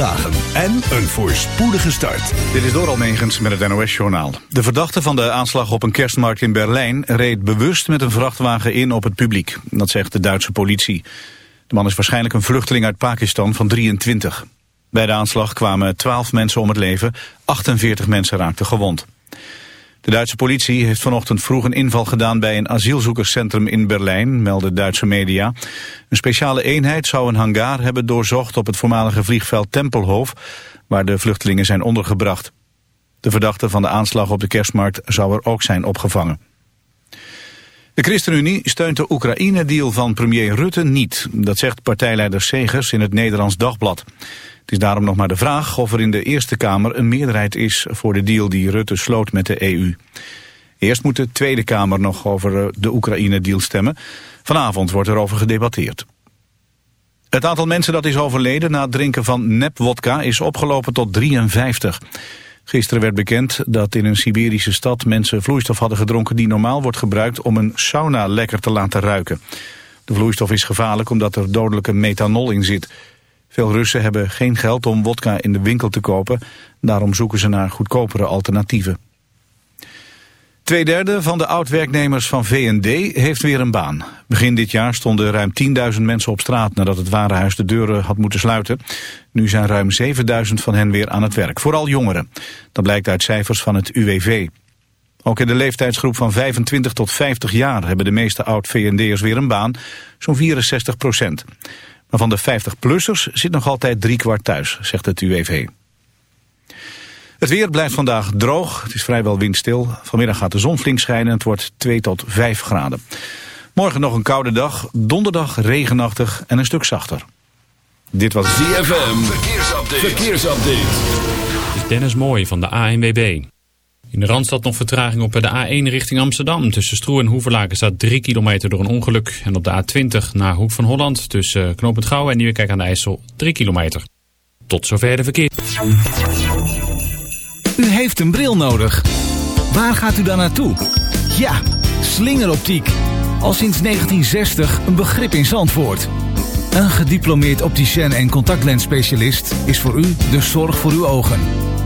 dagen en een voorspoedige start. Dit is door Almegens met het NOS-journaal. De verdachte van de aanslag op een kerstmarkt in Berlijn... reed bewust met een vrachtwagen in op het publiek. Dat zegt de Duitse politie. De man is waarschijnlijk een vluchteling uit Pakistan van 23. Bij de aanslag kwamen 12 mensen om het leven, 48 mensen raakten gewond. De Duitse politie heeft vanochtend vroeg een inval gedaan bij een asielzoekerscentrum in Berlijn, melden Duitse media. Een speciale eenheid zou een hangar hebben doorzocht op het voormalige vliegveld Tempelhof, waar de vluchtelingen zijn ondergebracht. De verdachte van de aanslag op de kerstmarkt zou er ook zijn opgevangen. De ChristenUnie steunt de Oekraïne-deal van premier Rutte niet. Dat zegt partijleider Segers in het Nederlands Dagblad. Het is daarom nog maar de vraag of er in de Eerste Kamer een meerderheid is voor de deal die Rutte sloot met de EU. Eerst moet de Tweede Kamer nog over eh, de Oekraïne-deal stemmen. Vanavond wordt erover gedebatteerd. Het aantal mensen dat is overleden na het drinken van nepwodka is opgelopen tot 53. Gisteren werd bekend dat in een Siberische stad mensen vloeistof hadden gedronken die normaal wordt gebruikt om een sauna lekker te laten ruiken. De vloeistof is gevaarlijk omdat er dodelijke methanol in zit. Veel Russen hebben geen geld om wodka in de winkel te kopen. Daarom zoeken ze naar goedkopere alternatieven. Tweederde van de oud-werknemers van VND heeft weer een baan. Begin dit jaar stonden ruim 10.000 mensen op straat nadat het warenhuis de deuren had moeten sluiten. Nu zijn ruim 7.000 van hen weer aan het werk, vooral jongeren. Dat blijkt uit cijfers van het UWV. Ook in de leeftijdsgroep van 25 tot 50 jaar hebben de meeste oud-VND'ers weer een baan, zo'n 64 procent. Maar van de 50-plussers zit nog altijd drie kwart thuis, zegt het UWV. Het weer blijft vandaag droog. Het is vrijwel windstil. Vanmiddag gaat de zon flink schijnen. Het wordt 2 tot 5 graden. Morgen nog een koude dag. Donderdag regenachtig en een stuk zachter. Dit was ZFM. Verkeersupdate. Verkeersupdate. Dit is Dennis Mooij van de ANWB. In de Randstad nog vertraging op de A1 richting Amsterdam. Tussen Stroe en Hoeverlaken staat 3 kilometer door een ongeluk. En op de A20 naar Hoek van Holland tussen Knoopend Gouwen en Nieuwekerk aan de IJssel 3 kilometer. Tot zover de verkeer. U heeft een bril nodig. Waar gaat u dan naartoe? Ja, slingeroptiek. Al sinds 1960 een begrip in Zandvoort. Een gediplomeerd opticien en contactlensspecialist is voor u de zorg voor uw ogen.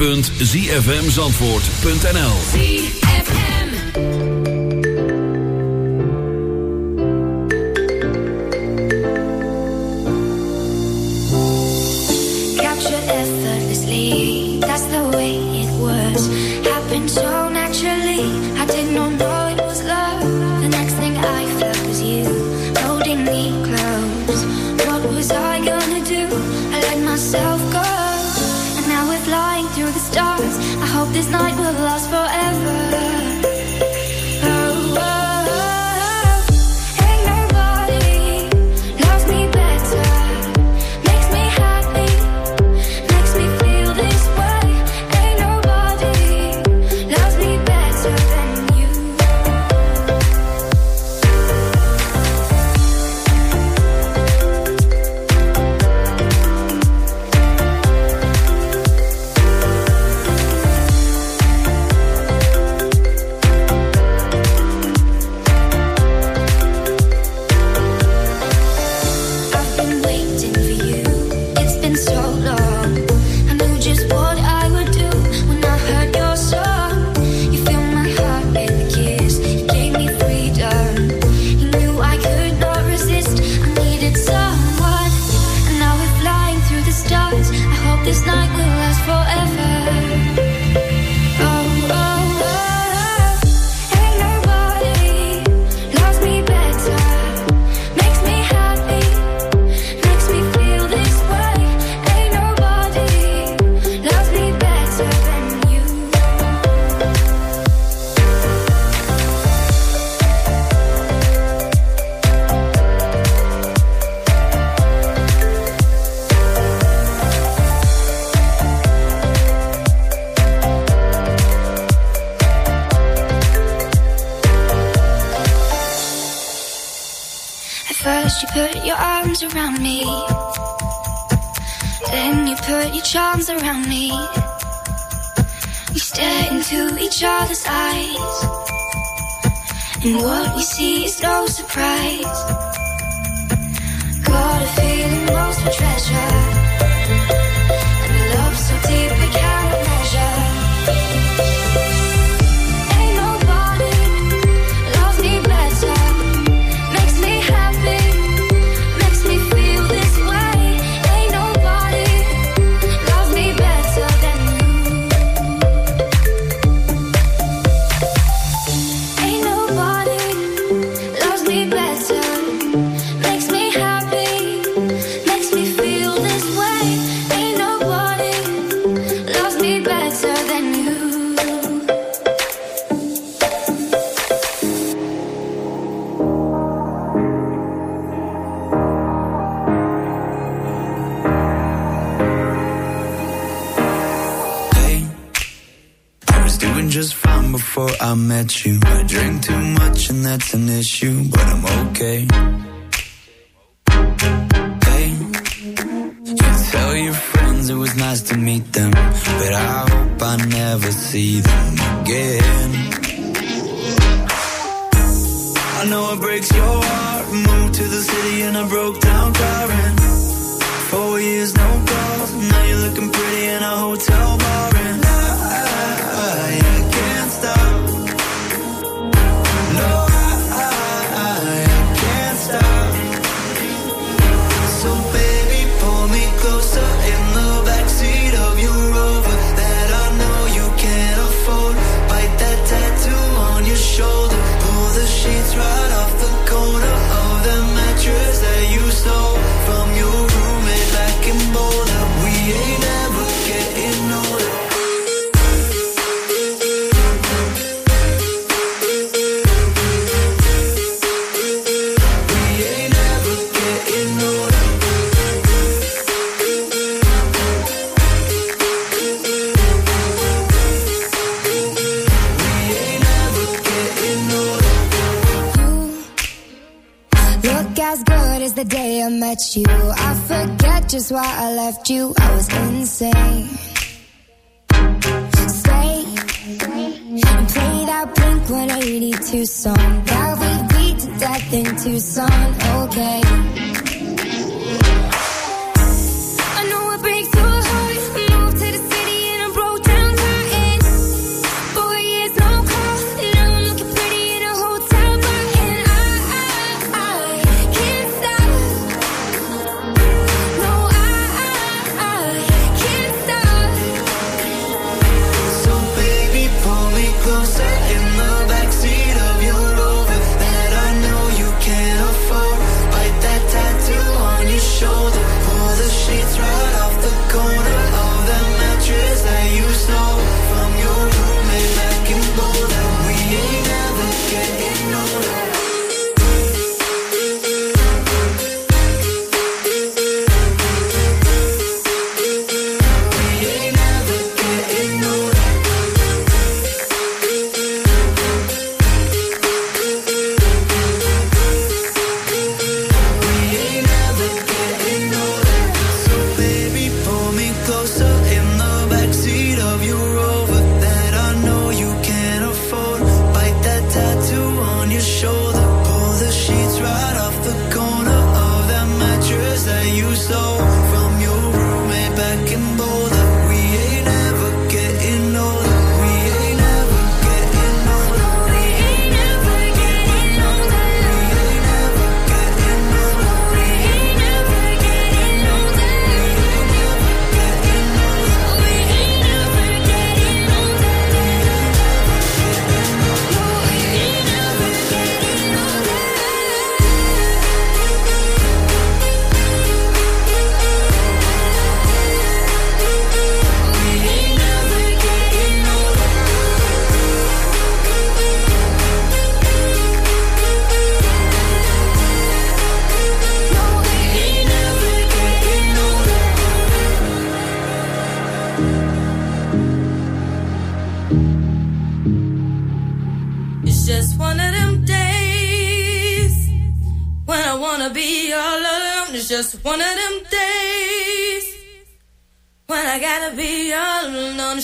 www.zfmzandvoort.nl surprise. that Blink 182 song that we beat to death in Tucson, okay.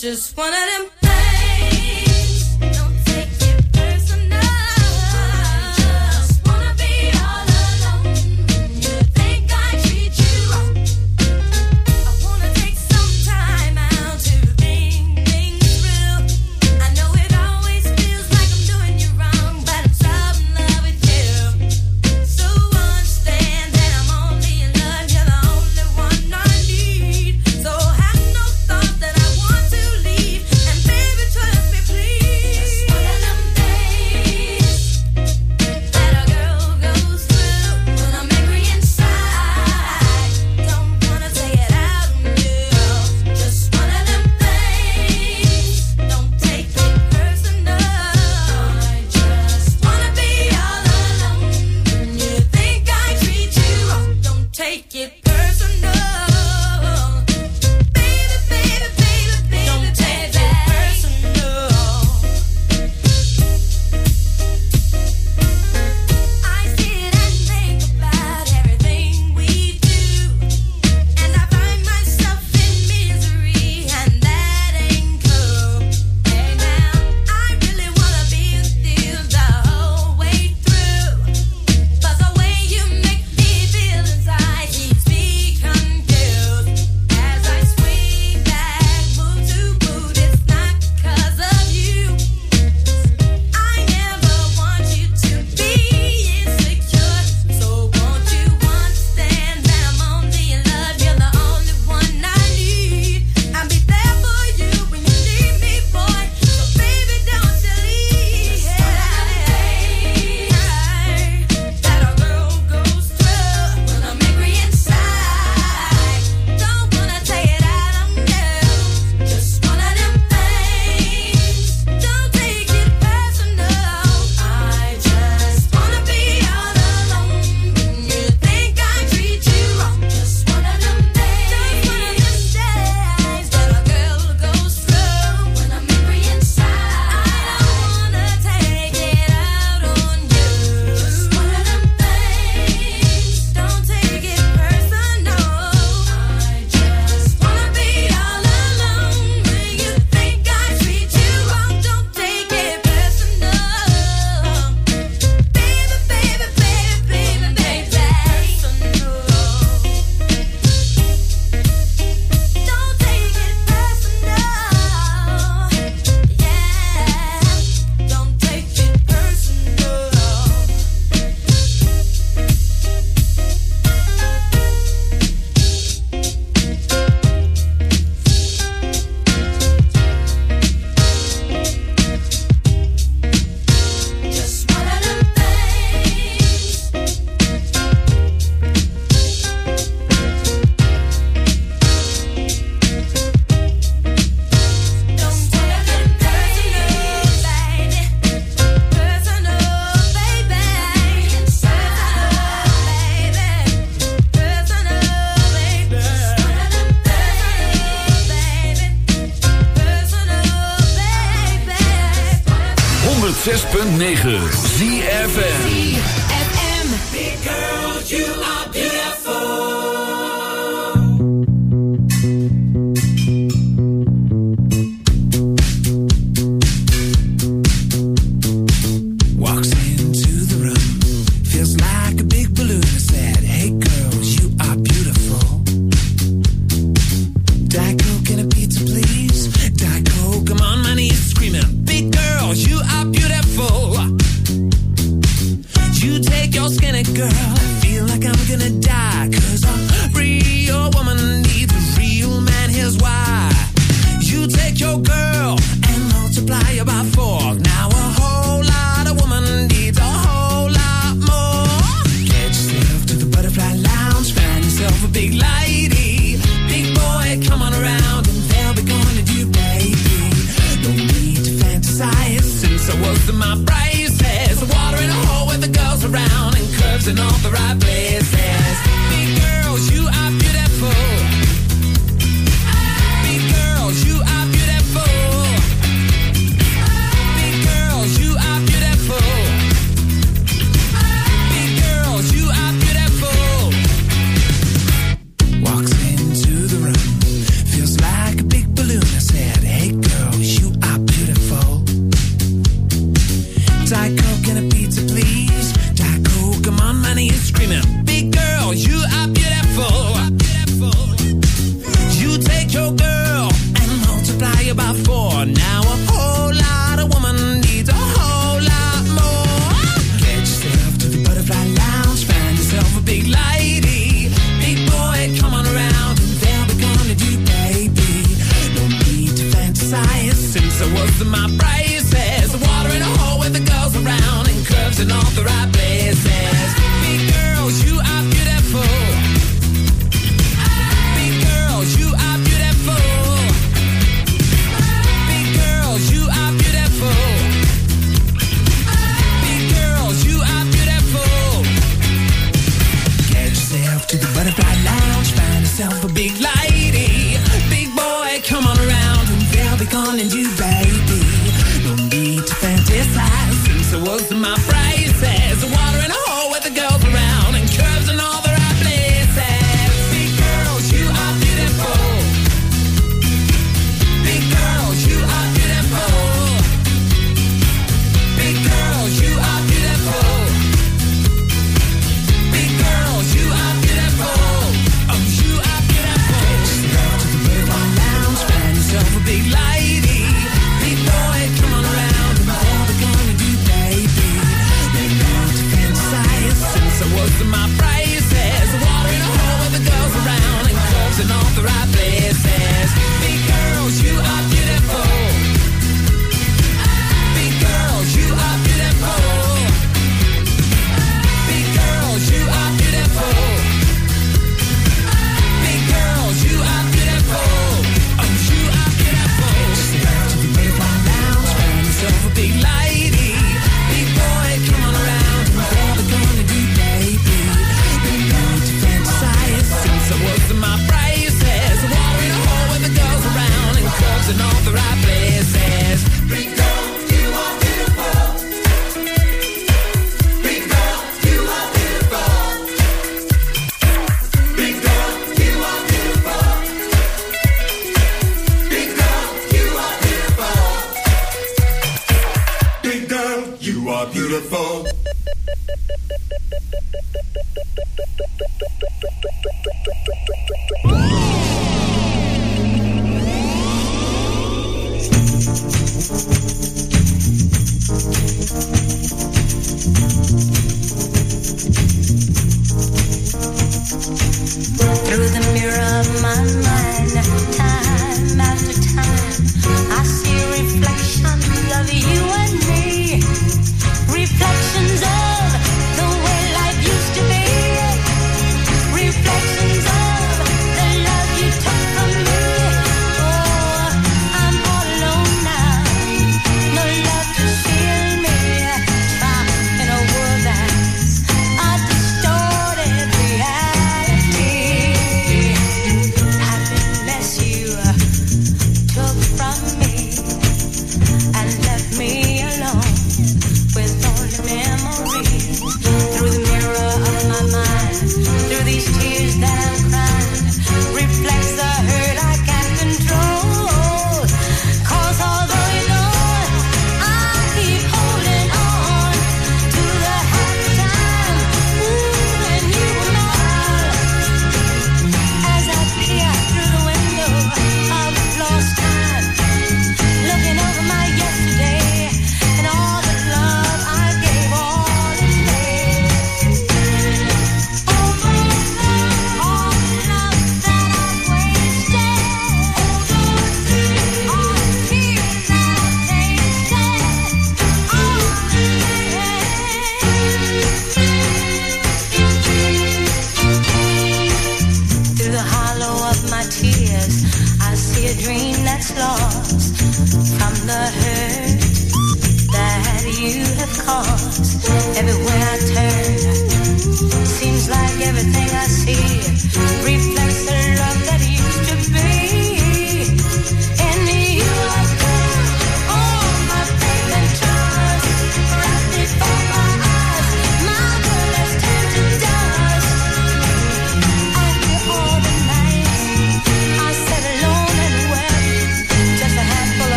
Just one of them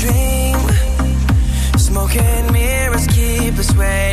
dream. Smoke and mirrors keep us waiting.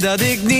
Dat ik niet